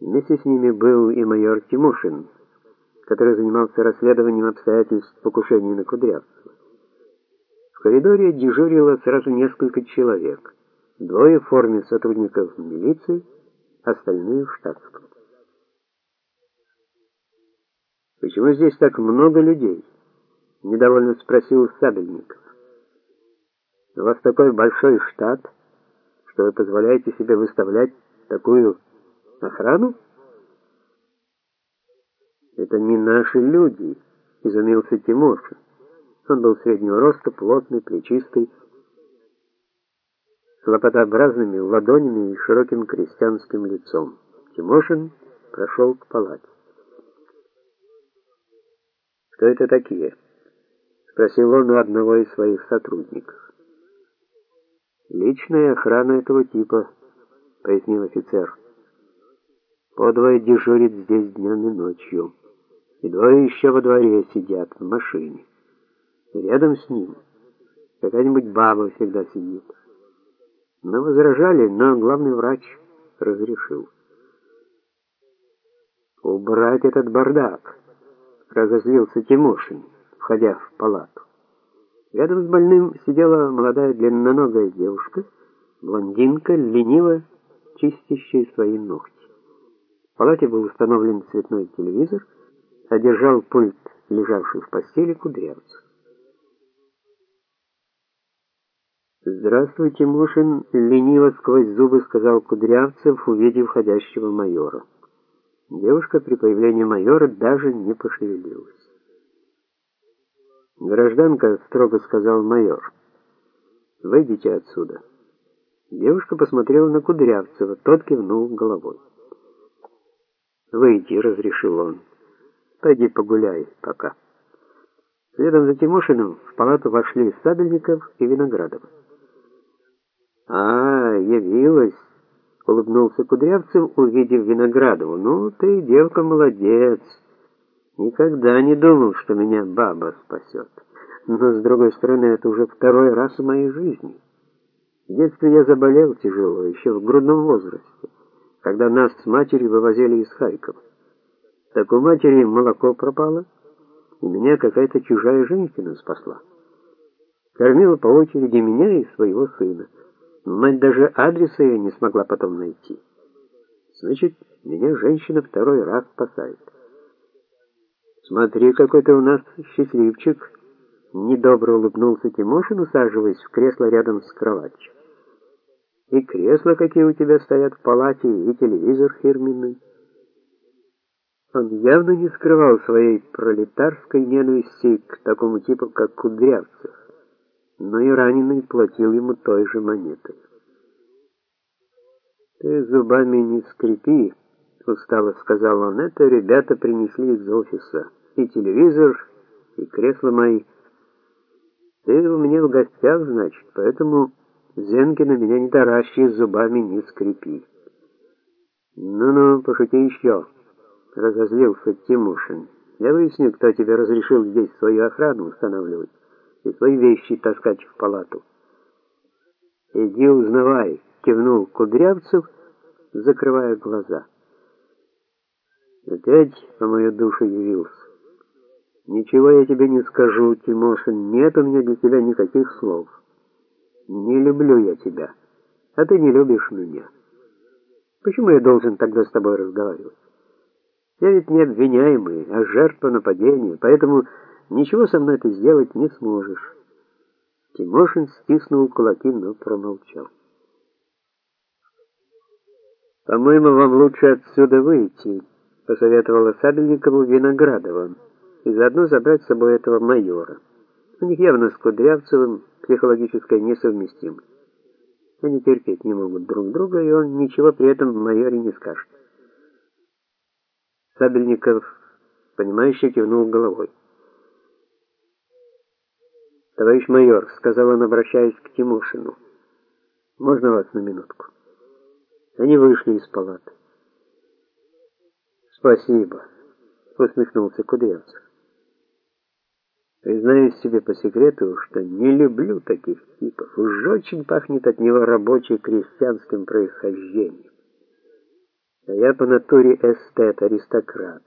Вместе с ними был и майор Тимошин, который занимался расследованием обстоятельств покушения на Кудрявцева. В коридоре дежурило сразу несколько человек. Двое в форме сотрудников милиции, остальные в штатском. Почему здесь так много людей? недовольно спросил Сабельников. У вас такой большой штат, что вы позволяете себе выставлять такую охрану? Это не наши люди, изумился Тимошин. Он был среднего роста, плотный, плечистый, с лопатообразными ладонями и широким крестьянским лицом. Тимошин прошел к палате. Кто это такие? спросил он у одного из своих сотрудников. Личная охрана этого типа, пояснил офицер. По двое дежурит здесь днем и ночью. И двое еще во дворе сидят в машине. И рядом с ним какая-нибудь баба всегда сидит. Мы возражали, но главный врач разрешил. Убрать этот бардак, разозлился Тимошин входя в палату. Рядом с больным сидела молодая длинноногая девушка, блондинка, лениво чистящая свои ногти. Палате был установлен цветной телевизор, содержал пульт лежавший в постели кудрявцев. «Здравствуй, Тимошин!» — лениво сквозь зубы сказал Кудрявцев, увидев входящего майора. Девушка при появлении майора даже не пошевелилась. «Гражданка», — строго сказал майор, — «выйдите отсюда». Девушка посмотрела на Кудрявцева, тот кивнул головой. «Выйди», — разрешил он. «Пойди погуляй пока». Следом за Тимошиным в палату вошли Сабельников и Виноградов. «А, явилась!» — улыбнулся Кудрявцев, увидев Виноградову. «Ну, ты, девка, молодец!» Никогда не думал, что меня баба спасет. Но, с другой стороны, это уже второй раз в моей жизни. В детстве я заболел тяжело, еще в грудном возрасте, когда нас с матерью вывозили из Харькова. Так у матери молоко пропало, и меня какая-то чужая женщина спасла. Кормила по очереди меня и своего сына. Мать даже адреса ее не смогла потом найти. Значит, меня женщина второй раз спасает. «Смотри, какой ты у нас счастливчик!» Недобро улыбнулся Тимошин, усаживаясь в кресло рядом с кроватью. «И кресла какие у тебя стоят в палате, и телевизор фирменный». Он явно не скрывал своей пролетарской ненависти к такому типу, как Кудрявцев, но и раненый платил ему той же монетой. «Ты зубами не скрипи», — устало сказал он, — «это ребята принесли из офиса» и телевизор, и кресло мои. Ты у меня в гостях, значит, поэтому зенки на меня не таращи, зубами не скрипи. Ну-ну, пошути еще, разозлился Тимошин. Я выясню, кто тебе разрешил здесь свою охрану устанавливать и свои вещи таскать в палату. Иди узнавай, кивнул Кудрявцев, закрывая глаза. Опять по мою душу явился. Ничего я тебе не скажу, Тимошин, нет у меня для тебя никаких слов. Не люблю я тебя, а ты не любишь меня. Почему я должен тогда с тобой разговаривать? Я ведь не обвиняемый, а жертва нападения, поэтому ничего со мной ты сделать не сможешь. Тимошин стиснул кулаки, но промолчал. По-моему, вам лучше отсюда выйти, посоветовала Сабельникову Виноградова и заодно забрать с собой этого майора. У них явно с Кудрявцевым психологическая несовместимость. Они терпеть не могут друг друга, и он ничего при этом майоре не скажет. Сабельников, понимающе кивнул головой. «Товарищ майор», — сказал он, обращаясь к Тимошину, — «можно вас на минутку?» Они вышли из палаты. «Спасибо», — усмехнулся Кудрявцев. Признаюсь себе по секрету, что не люблю таких типов. Уж очень пахнет от него рабочим крестьянским происхождением. А я по натуре эстет, аристократ.